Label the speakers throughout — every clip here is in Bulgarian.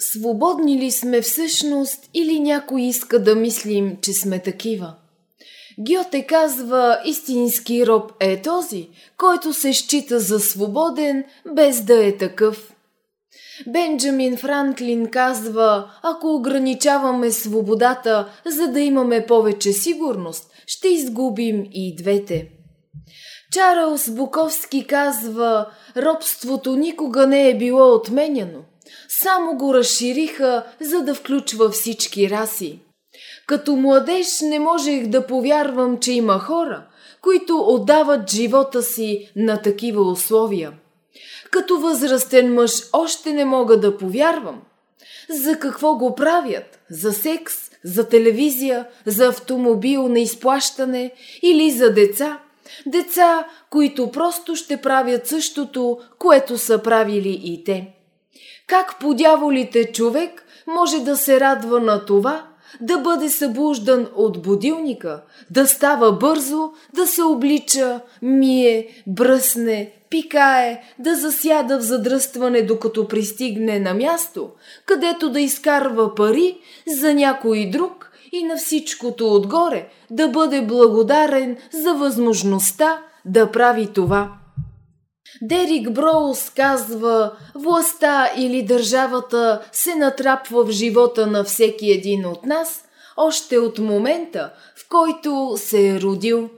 Speaker 1: Свободни ли сме всъщност или някой иска да мислим, че сме такива? Гьоте казва, истински роб е този, който се счита за свободен, без да е такъв. Бенджамин Франклин казва, ако ограничаваме свободата, за да имаме повече сигурност, ще изгубим и двете. Чарлз Буковски казва, робството никога не е било отменяно. Само го разшириха, за да включва всички раси. Като младеж не можех да повярвам, че има хора, които отдават живота си на такива условия. Като възрастен мъж още не мога да повярвам. За какво го правят? За секс? За телевизия? За автомобил на изплащане? Или за деца? Деца, които просто ще правят същото, което са правили и те. Как по дяволите човек може да се радва на това, да бъде събуждан от будилника, да става бързо, да се облича, мие, бръсне, пикае, да засяда в задръстване, докато пристигне на място, където да изкарва пари за някой друг и на всичкото отгоре да бъде благодарен за възможността да прави това. Дерик Броуз казва, властта или държавата се натрапва в живота на всеки един от нас, още от момента, в който се е родил.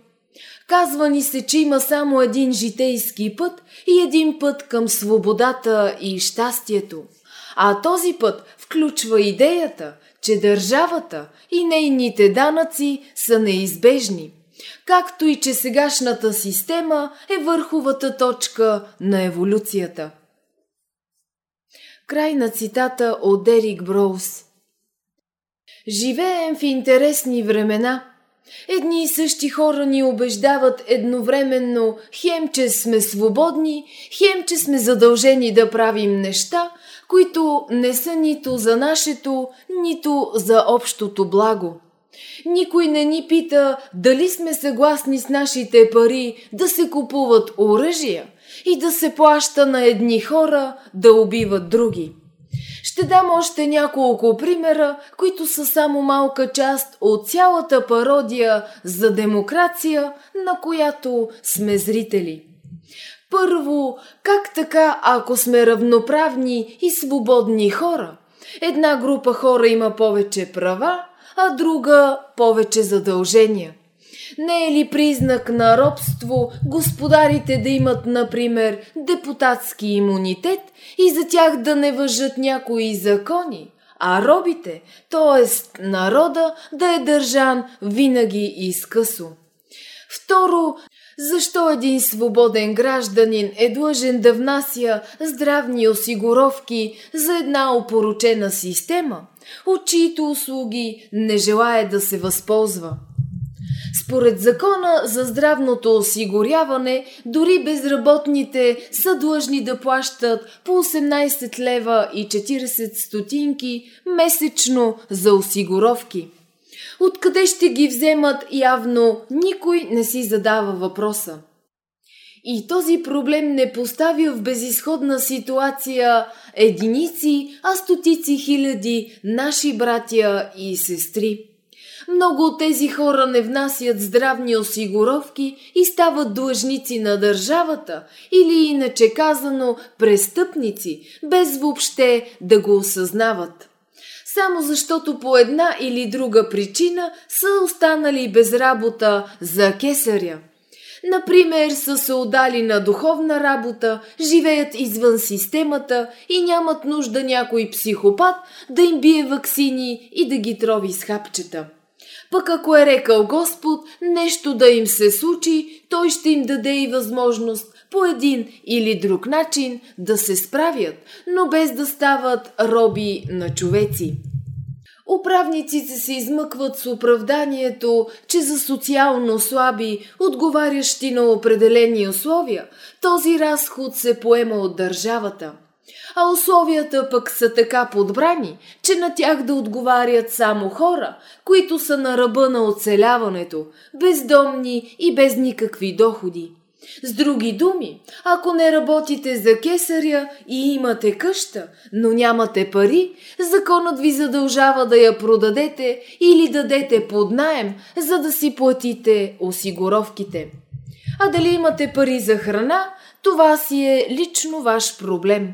Speaker 1: Казва ни се, че има само един житейски път и един път към свободата и щастието. А този път включва идеята, че държавата и нейните данъци са неизбежни – както и че сегашната система е върховата точка на еволюцията. Край на цитата от Дерик Броуз. Живеем в интересни времена. Едни и същи хора ни убеждават едновременно хем, че сме свободни, хем, че сме задължени да правим неща, които не са нито за нашето, нито за общото благо – никой не ни пита дали сме съгласни с нашите пари да се купуват оръжия и да се плаща на едни хора да убиват други. Ще дам още няколко примера, които са само малка част от цялата пародия за демокрация, на която сме зрители. Първо, как така, ако сме равноправни и свободни хора? Една група хора има повече права, а друга повече задължения. Не е ли признак на робство господарите да имат, например, депутатски имунитет и за тях да не въжат някои закони, а робите, т.е. народа, да е държан винаги изкъсо? Второ, защо един свободен гражданин е длъжен да внася здравни осигуровки за една опоручена система, от чието услуги не желая да се възползва? Според закона за здравното осигуряване, дори безработните са длъжни да плащат по 18 лева и 40 стотинки месечно за осигуровки. Откъде ще ги вземат явно никой не си задава въпроса. И този проблем не поставя в безисходна ситуация единици, а стотици хиляди наши братя и сестри. Много от тези хора не внасят здравни осигуровки и стават длъжници на държавата или иначе казано престъпници, без въобще да го осъзнават само защото по една или друга причина са останали без работа за кесаря. Например, са се отдали на духовна работа, живеят извън системата и нямат нужда някой психопат да им бие ваксини и да ги трови с хапчета. Пък ако е рекал Господ нещо да им се случи, той ще им даде и възможност по един или друг начин да се справят, но без да стават роби на човеци. Управниците се измъкват с оправданието, че за социално слаби, отговарящи на определени условия, този разход се поема от държавата. А условията пък са така подбрани, че на тях да отговарят само хора, които са на ръба на оцеляването, бездомни и без никакви доходи. С други думи, ако не работите за кесаря и имате къща, но нямате пари, законът ви задължава да я продадете или дадете под найем, за да си платите осигуровките. А дали имате пари за храна, това си е лично ваш проблем.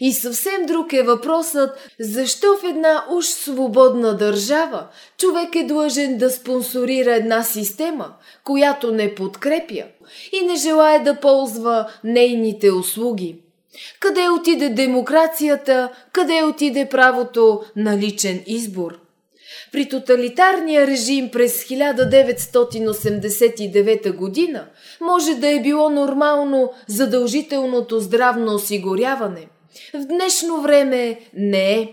Speaker 1: И съвсем друг е въпросът, защо в една уж свободна държава човек е длъжен да спонсорира една система, която не подкрепя и не желая да ползва нейните услуги. Къде отиде демокрацията, къде отиде правото на личен избор? При тоталитарния режим през 1989 година може да е било нормално задължителното здравно осигуряване. В днешно време не е.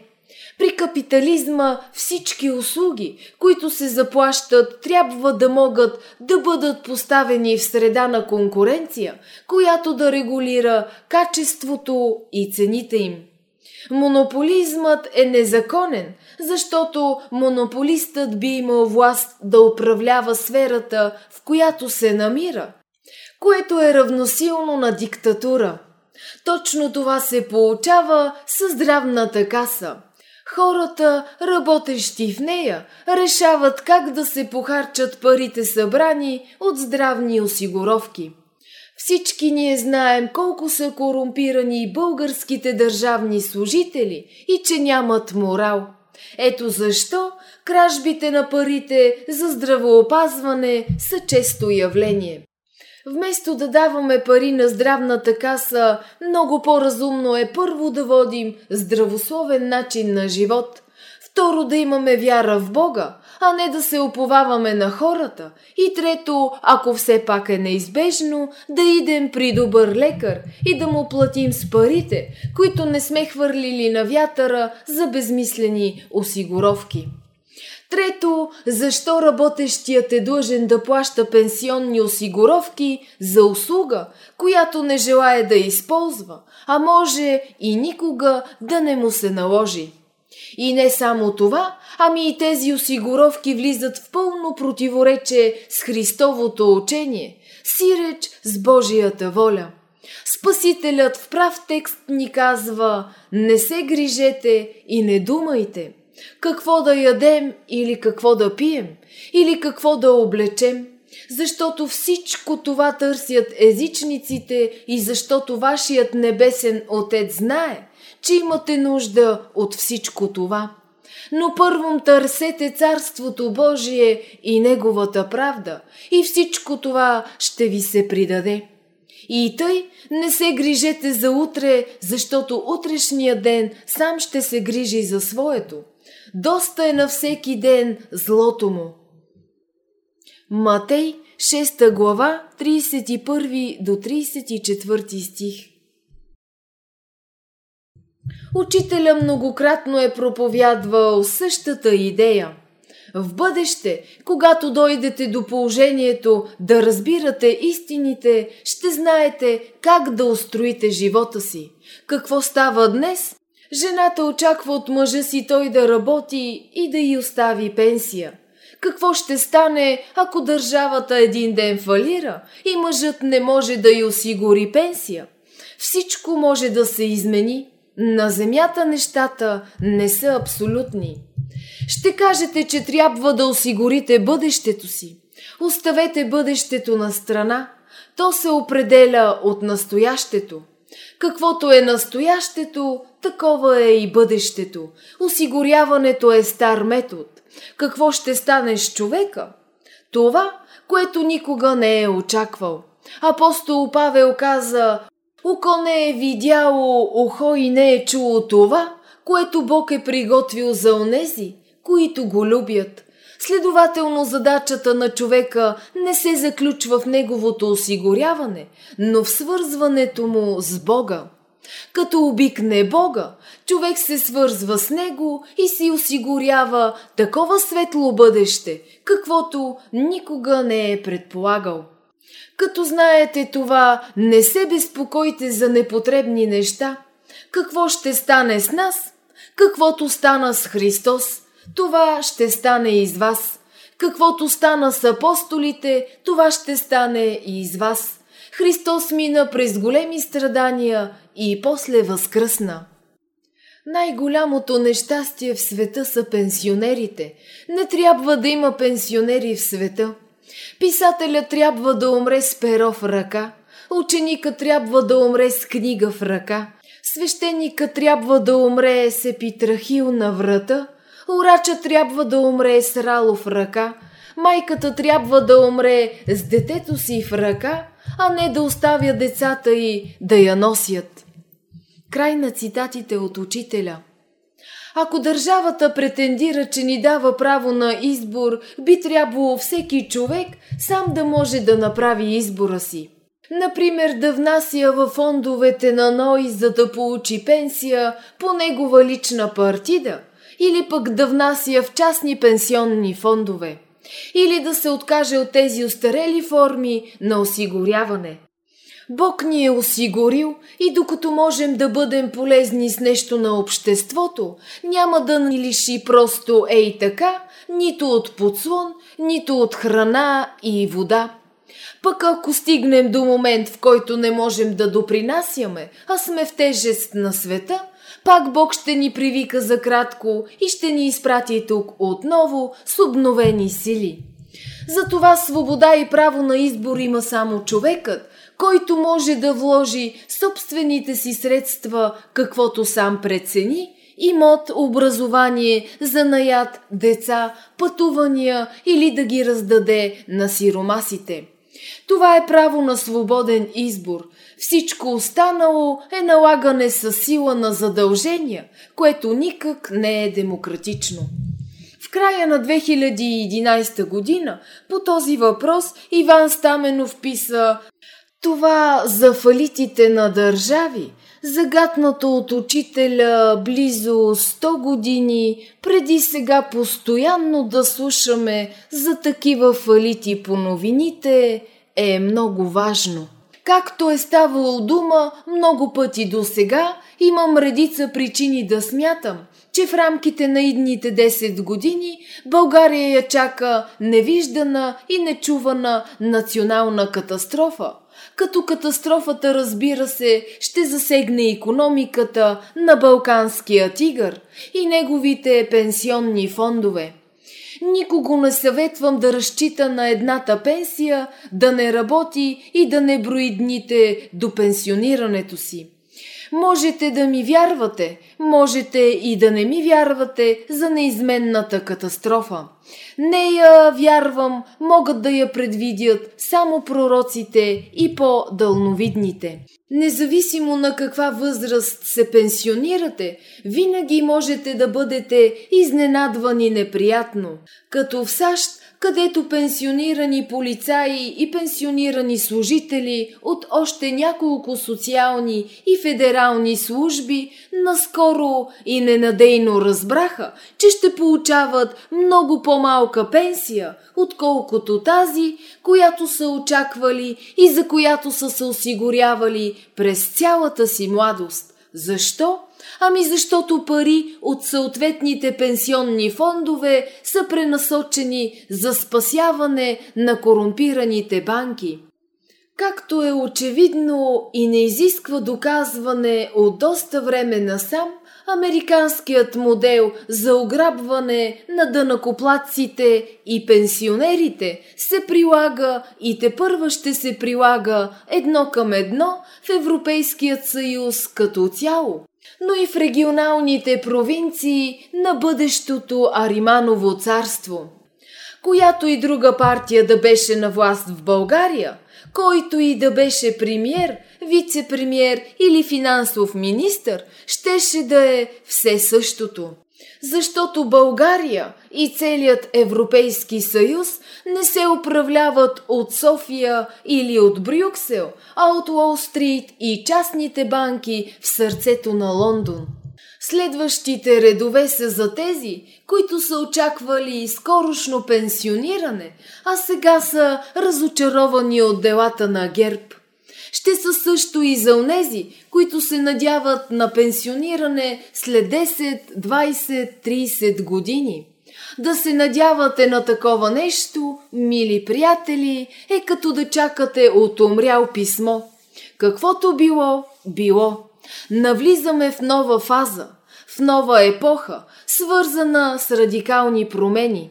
Speaker 1: При капитализма всички услуги, които се заплащат, трябва да могат да бъдат поставени в среда на конкуренция, която да регулира качеството и цените им. Монополизмът е незаконен, защото монополистът би имал власт да управлява сферата, в която се намира, което е равносилно на диктатура. Точно това се получава с здравната каса. Хората, работещи в нея, решават как да се похарчат парите събрани от здравни осигуровки. Всички ние знаем колко са корумпирани българските държавни служители и че нямат морал. Ето защо кражбите на парите за здравоопазване са често явление. Вместо да даваме пари на здравната каса, много по-разумно е първо да водим здравословен начин на живот, второ да имаме вяра в Бога, а не да се оповаваме на хората. И трето, ако все пак е неизбежно, да идем при добър лекар и да му платим с парите, които не сме хвърлили на вятъра за безмислени осигуровки. Трето, защо работещият е длъжен да плаща пенсионни осигуровки за услуга, която не желая да използва, а може и никога да не му се наложи. И не само това, ами и тези осигуровки влизат в пълно противоречие с Христовото учение, сиреч с Божията воля. Спасителят в прав текст ни казва «Не се грижете и не думайте» какво да ядем или какво да пием, или какво да облечем, защото всичко това търсят езичниците и защото вашият небесен Отец знае, че имате нужда от всичко това. Но първом търсете Царството Божие и Неговата правда, и всичко това ще ви се придаде. И тъй не се грижете за утре, защото утрешния ден сам ще се грижи за своето – доста е на всеки ден злото му. Матей, 6 глава, 31 до 34 стих Учителя многократно е проповядвал същата идея. В бъдеще, когато дойдете до положението да разбирате истините, ще знаете как да устроите живота си. Какво става днес, Жената очаква от мъжа си той да работи и да й остави пенсия. Какво ще стане, ако държавата един ден фалира и мъжът не може да й осигури пенсия? Всичко може да се измени. На земята нещата не са абсолютни. Ще кажете, че трябва да осигурите бъдещето си. Оставете бъдещето на страна. То се определя от настоящето. Каквото е настоящето, такова е и бъдещето. Осигуряването е стар метод. Какво ще стане с човека? Това, което никога не е очаквал. Апостол Павел каза, Око не е видяло, ухо и не е чуло това, което Бог е приготвил за онези, които го любят. Следователно задачата на човека не се заключва в неговото осигуряване, но в свързването му с Бога. Като обикне Бога, човек се свързва с Него и си осигурява такова светло бъдеще, каквото никога не е предполагал. Като знаете това, не се безпокойте за непотребни неща. Какво ще стане с нас? Каквото стана с Христос, това ще стане и с вас. Каквото стана с апостолите, това ще стане и с вас. Христос мина през големи страдания и после възкръсна. Най-голямото нещастие в света са пенсионерите. Не трябва да има пенсионери в света. Писателя трябва да умре с перо в ръка. Ученика трябва да умре с книга в ръка. Свещеника трябва да умре с епитрахил на врата. Урача трябва да умре с рало в ръка. Майката трябва да умре с детето си в ръка, а не да оставя децата и да я носят. Край на цитатите от учителя. Ако държавата претендира, че ни дава право на избор, би трябвало всеки човек сам да може да направи избора си. Например, да внася във фондовете на НОИ, за да получи пенсия по негова лична партида, или пък да внася в частни пенсионни фондове, или да се откаже от тези устарели форми на осигуряване. Бог ни е осигурил и докато можем да бъдем полезни с нещо на обществото, няма да ни лиши просто ей така, нито от подслон, нито от храна и вода. Пък ако стигнем до момент, в който не можем да допринасяме, а сме в тежест на света, пак Бог ще ни привика за кратко и ще ни изпрати тук отново с обновени сили. Затова свобода и право на избор има само човекът, който може да вложи собствените си средства, каквото сам прецени, имот, образование, занаят, деца, пътувания или да ги раздаде на сиромасите. Това е право на свободен избор. Всичко останало е налагане със сила на задължения, което никак не е демократично. В края на 2011 година по този въпрос Иван Стаменов писа това за фалитите на държави, загатнато от учителя близо 100 години, преди сега постоянно да слушаме за такива фалити по новините, е много важно. Както е ставало дума много пъти до сега, имам редица причини да смятам, че в рамките на идните 10 години България я чака невиждана и нечувана национална катастрофа. Като катастрофата, разбира се, ще засегне економиката на Балканския тигър и неговите пенсионни фондове – Никого не съветвам да разчита на едната пенсия, да не работи и да не брои дните до пенсионирането си. Можете да ми вярвате, можете и да не ми вярвате за неизменната катастрофа. Не я вярвам, могат да я предвидят само пророците и по-дълновидните. Независимо на каква възраст се пенсионирате, винаги можете да бъдете изненадвани неприятно. Като в САЩ където пенсионирани полицаи и пенсионирани служители от още няколко социални и федерални служби наскоро и ненадейно разбраха, че ще получават много по-малка пенсия, отколкото тази, която са очаквали и за която са се осигурявали през цялата си младост. Защо? Ами защото пари от съответните пенсионни фондове са пренасочени за спасяване на корумпираните банки. Както е очевидно и не изисква доказване от доста време насам, американският модел за ограбване на дънакоплатците и пенсионерите се прилага и те първа ще се прилага едно към едно в Европейският съюз като цяло но и в регионалните провинции на бъдещото Ариманово царство. Която и друга партия да беше на власт в България, който и да беше премьер, вице-премьер или финансов министр, щеше да е все същото – защото България и целият Европейски съюз не се управляват от София или от Брюксел, а от Уолл Стрит и частните банки в сърцето на Лондон. Следващите редове са за тези, които са очаквали скорошно пенсиониране, а сега са разочаровани от делата на ГЕРБ ще са също и за онези, които се надяват на пенсиониране след 10, 20, 30 години. Да се надявате на такова нещо, мили приятели, е като да чакате от умрял писмо. Каквото било, било. Навлизаме в нова фаза, в нова епоха, свързана с радикални промени.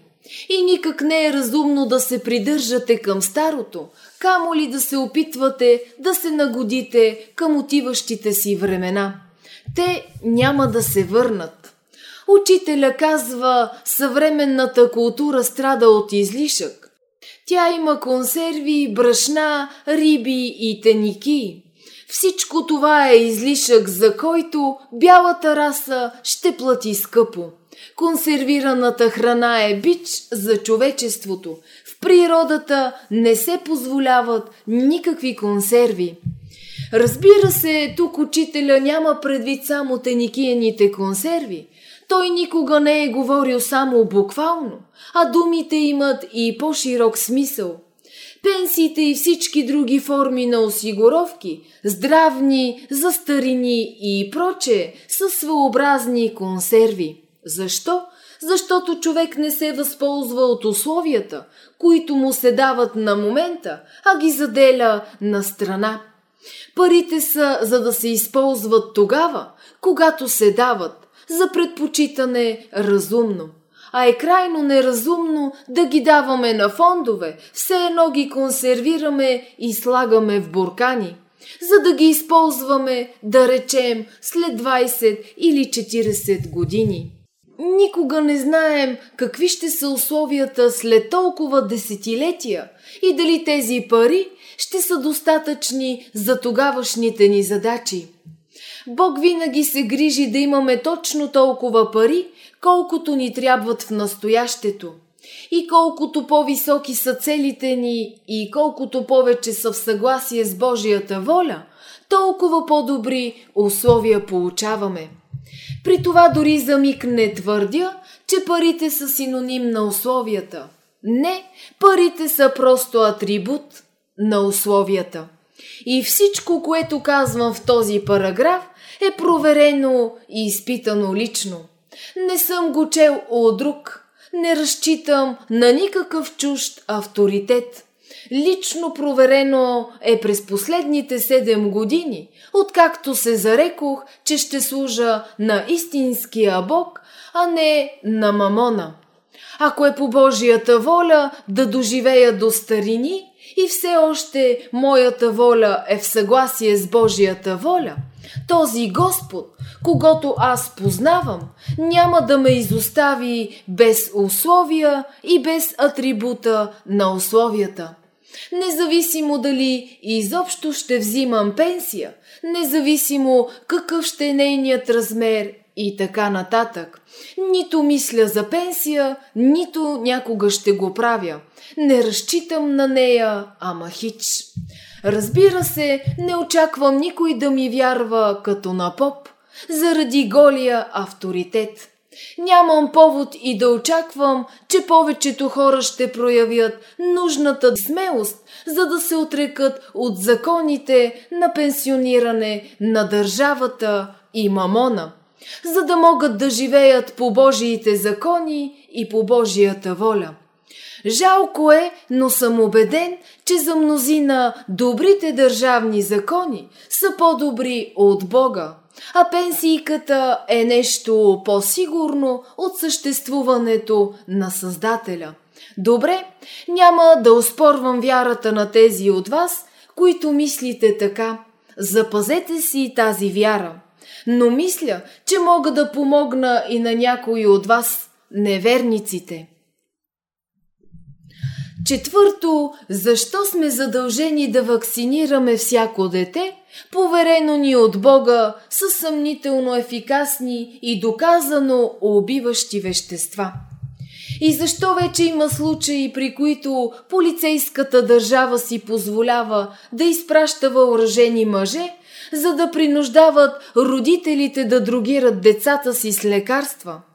Speaker 1: И никак не е разумно да се придържате към старото, камо ли да се опитвате да се нагодите към отиващите си времена. Те няма да се върнат. Учителя казва, съвременната култура страда от излишък. Тя има консерви, брашна, риби и теники. Всичко това е излишък, за който бялата раса ще плати скъпо. Консервираната храна е бич за човечеството. Природата не се позволяват никакви консерви. Разбира се, тук учителя няма предвид само теникияните консерви. Той никога не е говорил само буквално, а думите имат и по-широк смисъл. Пенсиите и всички други форми на осигуровки, здравни, застарини и проче, са своеобразни консерви. Защо? Защото човек не се възползва от условията, които му се дават на момента, а ги заделя на страна. Парите са за да се използват тогава, когато се дават, за предпочитане разумно. А е крайно неразумно да ги даваме на фондове, все едно ги консервираме и слагаме в буркани, за да ги използваме, да речем, след 20 или 40 години. Никога не знаем какви ще са условията след толкова десетилетия и дали тези пари ще са достатъчни за тогавашните ни задачи. Бог винаги се грижи да имаме точно толкова пари, колкото ни трябват в настоящето. И колкото по-високи са целите ни и колкото повече са в съгласие с Божията воля, толкова по-добри условия получаваме. При това дори за миг не твърдя, че парите са синоним на условията. Не, парите са просто атрибут на условията. И всичко, което казвам в този параграф, е проверено и изпитано лично. Не съм го чел от друг. Не разчитам на никакъв чужд авторитет. Лично проверено е през последните седем години, откакто се зарекох, че ще служа на истинския Бог, а не на мамона. Ако е по Божията воля да доживея до старини и все още моята воля е в съгласие с Божията воля, този Господ, когато аз познавам, няма да ме изостави без условия и без атрибута на условията. Независимо дали изобщо ще взимам пенсия, независимо какъв ще е нейният размер и така нататък. Нито мисля за пенсия, нито някога ще го правя. Не разчитам на нея, ама хич. Разбира се, не очаквам никой да ми вярва като на поп, заради голия авторитет. Нямам повод и да очаквам, че повечето хора ще проявят нужната смелост, за да се отрекат от законите на пенсиониране на държавата и мамона, за да могат да живеят по Божиите закони и по Божията воля. Жалко е, но съм убеден, че за мнозина добрите държавни закони са по-добри от Бога, а пенсийката е нещо по-сигурно от съществуването на Създателя. Добре, няма да оспорвам вярата на тези от вас, които мислите така. Запазете си тази вяра. Но мисля, че мога да помогна и на някои от вас, неверниците. Четвърто, защо сме задължени да вакцинираме всяко дете, поверено ни от Бога с съмнително ефикасни и доказано убиващи вещества? И защо вече има случаи, при които полицейската държава си позволява да изпраща въоръжени мъже, за да принуждават родителите да другират децата си с лекарства –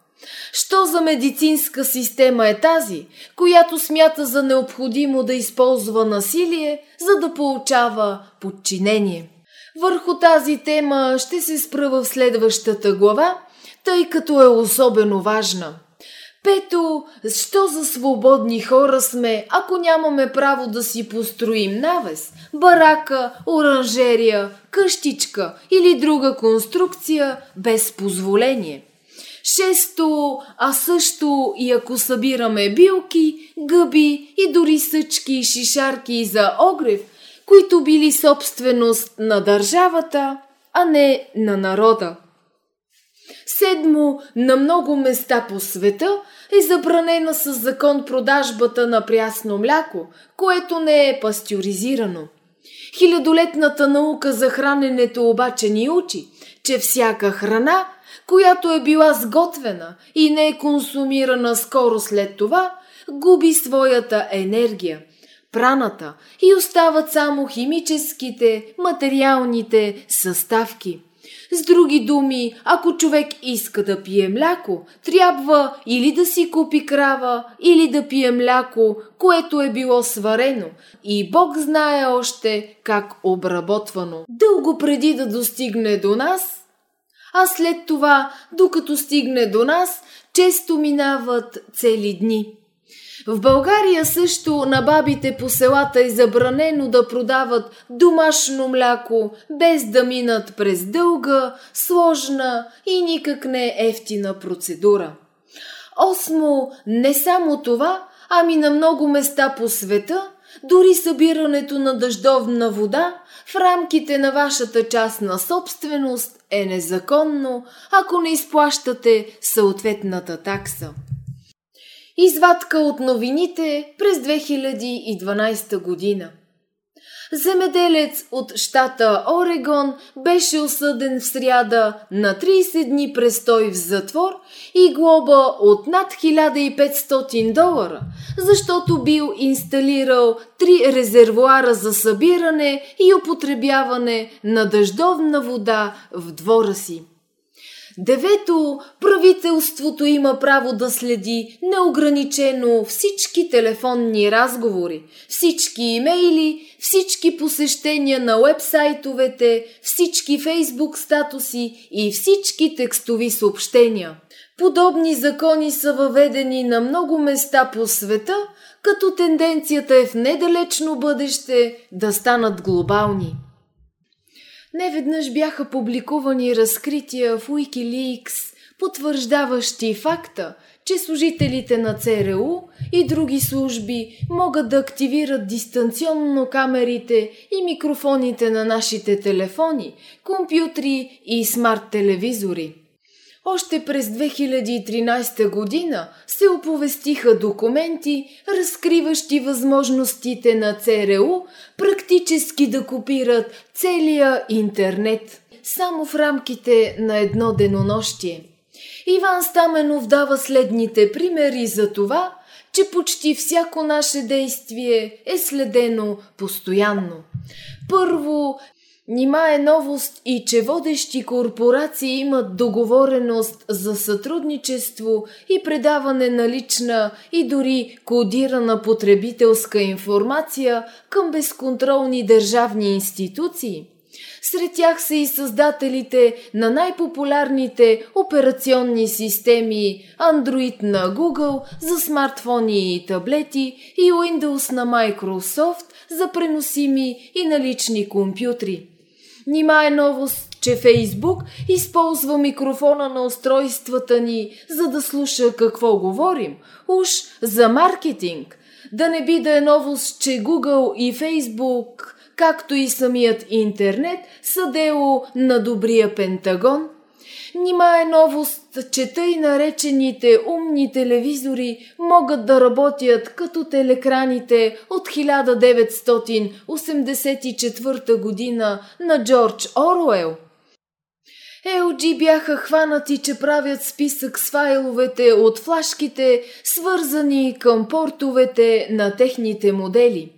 Speaker 1: Що за медицинска система е тази, която смята за необходимо да използва насилие, за да получава подчинение? Върху тази тема ще се спра в следващата глава, тъй като е особено важна. Пето, що за свободни хора сме, ако нямаме право да си построим навес, барака, оранжерия, къщичка или друга конструкция без позволение? Шесто, а също и ако събираме билки, гъби и дори съчки и шишарки за огрев, които били собственост на държавата, а не на народа. Седмо, на много места по света е забранена с закон продажбата на прясно мляко, което не е пастюризирано. Хилядолетната наука за храненето обаче ни учи, че всяка храна, която е била сготвена и не е консумирана скоро след това, губи своята енергия, праната и остават само химическите, материалните съставки – с други думи, ако човек иска да пие мляко, трябва или да си купи крава, или да пие мляко, което е било сварено. И Бог знае още как обработвано. Дълго преди да достигне до нас, а след това, докато стигне до нас, често минават цели дни. В България също на бабите по селата е забранено да продават домашно мляко, без да минат през дълга, сложна и никак не ефтина процедура. Осмо, не само това, ами на много места по света, дори събирането на дъждовна вода в рамките на вашата частна собственост е незаконно, ако не изплащате съответната такса. Извадка от новините през 2012 година. Земеделец от щата Орегон беше осъден в сряда на 30 дни престой в затвор и глоба от над 1500 долара, защото бил инсталирал три резервуара за събиране и употребяване на дъждовна вода в двора си. Девето, правителството има право да следи неограничено всички телефонни разговори, всички имейли, всички посещения на вебсайтовете, всички фейсбук статуси и всички текстови съобщения. Подобни закони са въведени на много места по света, като тенденцията е в недалечно бъдеще да станат глобални. Неведнъж бяха публикувани разкрития в Wikileaks, потвърждаващи факта, че служителите на ЦРУ и други служби могат да активират дистанционно камерите и микрофоните на нашите телефони, компютри и смарт телевизори. Още през 2013 година се оповестиха документи, разкриващи възможностите на ЦРУ практически да копират целия интернет само в рамките на едно денонощие. Иван Стаменов дава следните примери за това, че почти всяко наше действие е следено постоянно. Първо, Нима е новост и че водещи корпорации имат договореност за сътрудничество и предаване на лична и дори кодирана потребителска информация към безконтролни държавни институции. Сред тях са и създателите на най-популярните операционни системи Android на Google за смартфони и таблети и Windows на Microsoft за преносими и налични компютри. Нима е новост, че Фейсбук използва микрофона на устройствата ни, за да слуша какво говорим. Уж за маркетинг. Да не би да е новост, че Google и Фейсбук, както и самият интернет, са дело на добрия Пентагон – Нима е новост, че тъй наречените умни телевизори могат да работят като телекраните от 1984 година на Джордж Оруел. LG бяха хванати, че правят списък с файловете от флашките, свързани към портовете на техните модели.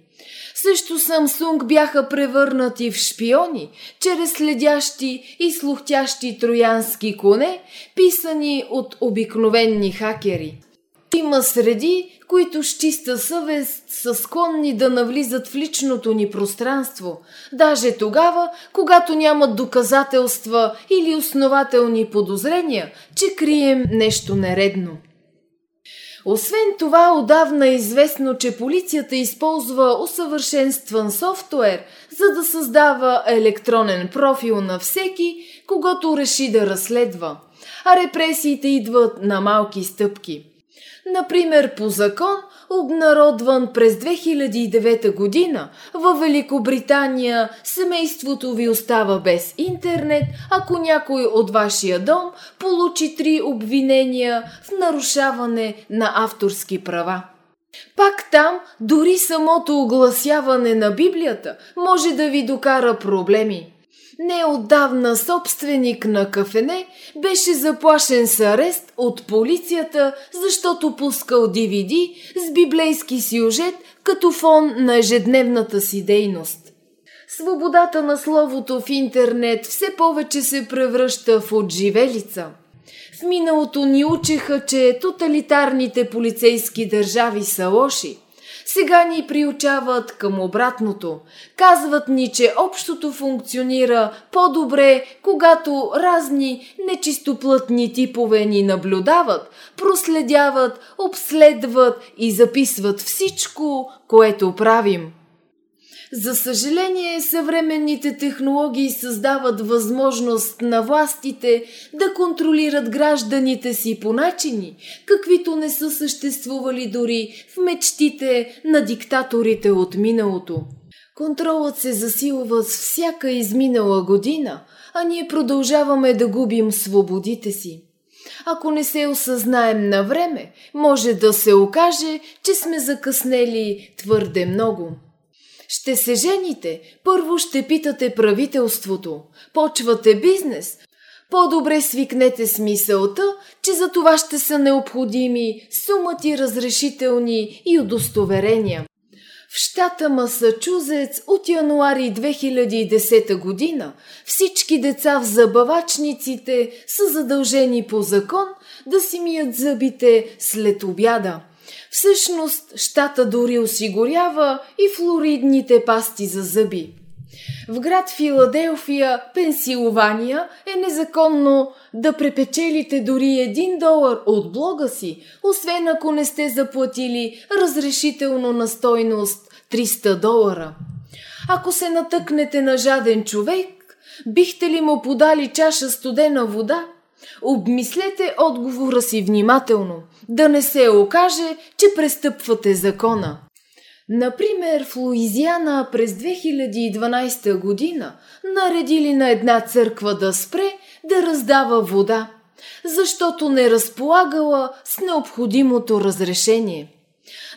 Speaker 1: Също Samsung бяха превърнати в шпиони, чрез следящи и слухтящи троянски коне, писани от обикновенни хакери. Има среди, които с чиста съвест са склонни да навлизат в личното ни пространство, даже тогава, когато нямат доказателства или основателни подозрения, че крием нещо нередно. Освен това, отдавна е известно, че полицията използва усъвършенстван софтуер, за да създава електронен профил на всеки, когато реши да разследва. А репресиите идват на малки стъпки. Например, по закон, обнародван през 2009 година, в Великобритания семейството ви остава без интернет, ако някой от вашия дом получи три обвинения в нарушаване на авторски права. Пак там, дори самото огласяване на Библията може да ви докара проблеми. Неотдавна собственик на кафене беше заплашен с арест от полицията, защото пускал DVD с библейски сюжет като фон на ежедневната си дейност. Свободата на словото в интернет все повече се превръща в отживелица. В миналото ни учеха, че тоталитарните полицейски държави са лоши – сега ни приучават към обратното. Казват ни, че общото функционира по-добре, когато разни нечистоплътни типове ни наблюдават, проследяват, обследват и записват всичко, което правим. За съжаление, съвременните технологии създават възможност на властите да контролират гражданите си по начини, каквито не са съществували дори в мечтите на диктаторите от миналото. Контролът се засилва с всяка изминала година, а ние продължаваме да губим свободите си. Ако не се осъзнаем на време, може да се окаже, че сме закъснели твърде много. Ще се жените, първо ще питате правителството, почвате бизнес, по-добре свикнете с мисълта, че за това ще са необходими сумати разрешителни и удостоверения. В щата Масачузец от януари 2010 година всички деца в забавачниците са задължени по закон да си мият зъбите след обяда – Всъщност, щата дори осигурява и флоридните пасти за зъби. В град Филаделфия, Пенсилвания, е незаконно да препечелите дори един долар от блога си, освен ако не сте заплатили разрешително на стойност 300 долара. Ако се натъкнете на жаден човек, бихте ли му подали чаша студена вода? Обмислете отговора си внимателно, да не се окаже, че престъпвате закона. Например, в Луизиана през 2012 година наредили на една църква да спре да раздава вода, защото не разполагала с необходимото разрешение.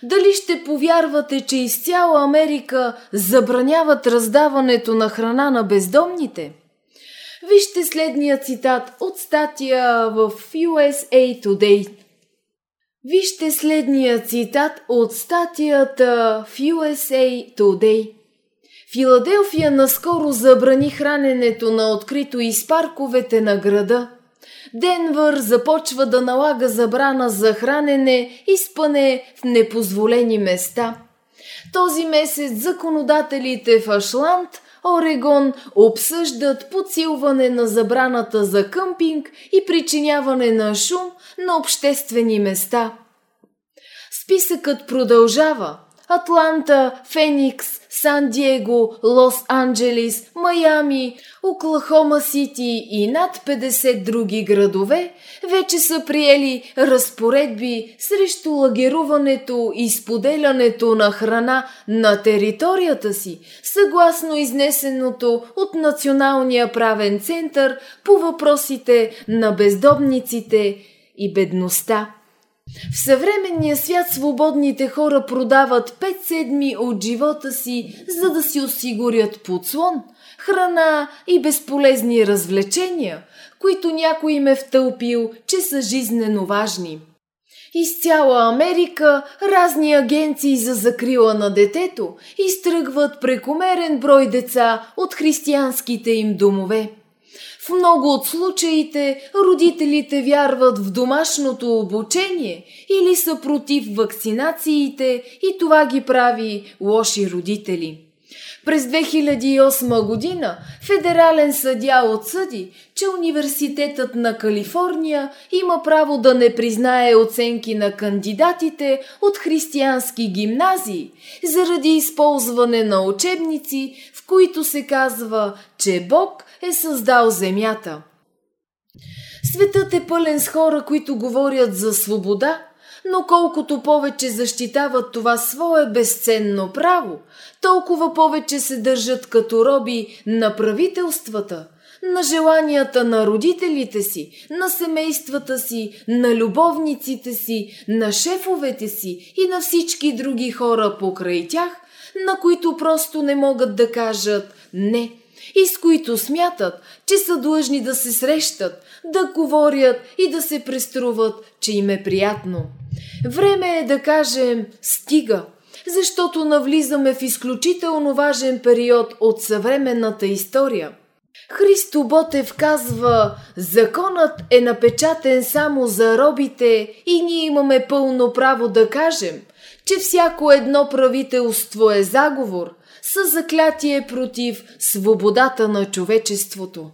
Speaker 1: Дали ще повярвате, че из цяла Америка забраняват раздаването на храна на бездомните? Вижте следния цитат от статия в USA Today. Вижте следния цитат от статията в USA Today. Филаделфия наскоро забрани храненето на открито из парковете на града. Денвър започва да налага забрана за хранене и спане в непозволени места. Този месец законодателите в Ашланд – Орегон обсъждат подсилване на забраната за къмпинг и причиняване на шум на обществени места. Списъкът продължава. Атланта, Феникс, Сан Диего, Лос Анджелис, Майами, Оклахома Сити и над 50 други градове вече са приели разпоредби срещу лагеруването и споделянето на храна на територията си, съгласно изнесеното от Националния правен център по въпросите на бездомниците и бедността. В съвременния свят свободните хора продават пет седми от живота си, за да си осигурят подслон, храна и безполезни развлечения, които някой им е втълпил, че са жизнено важни. Из цяла Америка разни агенции за закрила на детето изтръгват прекомерен брой деца от християнските им домове. В много от случаите родителите вярват в домашното обучение или са против вакцинациите и това ги прави лоши родители. През 2008 година федерален съдя отсъди, че Университетът на Калифорния има право да не признае оценки на кандидатите от християнски гимназии заради използване на учебници, в които се казва, че Бог е създал земята. Светът е пълен с хора, които говорят за свобода, но колкото повече защитават това свое безценно право, толкова повече се държат като роби на правителствата, на желанията на родителите си, на семействата си, на любовниците си, на шефовете си и на всички други хора покрай тях, на които просто не могат да кажат не и с които смятат, че са длъжни да се срещат, да говорят и да се преструват, че им е приятно. Време е да кажем стига, защото навлизаме в изключително важен период от съвременната история. Христо Ботев казва, законът е напечатен само за робите и ние имаме пълно право да кажем, че всяко едно правителство е заговор, с заклятие против свободата на човечеството.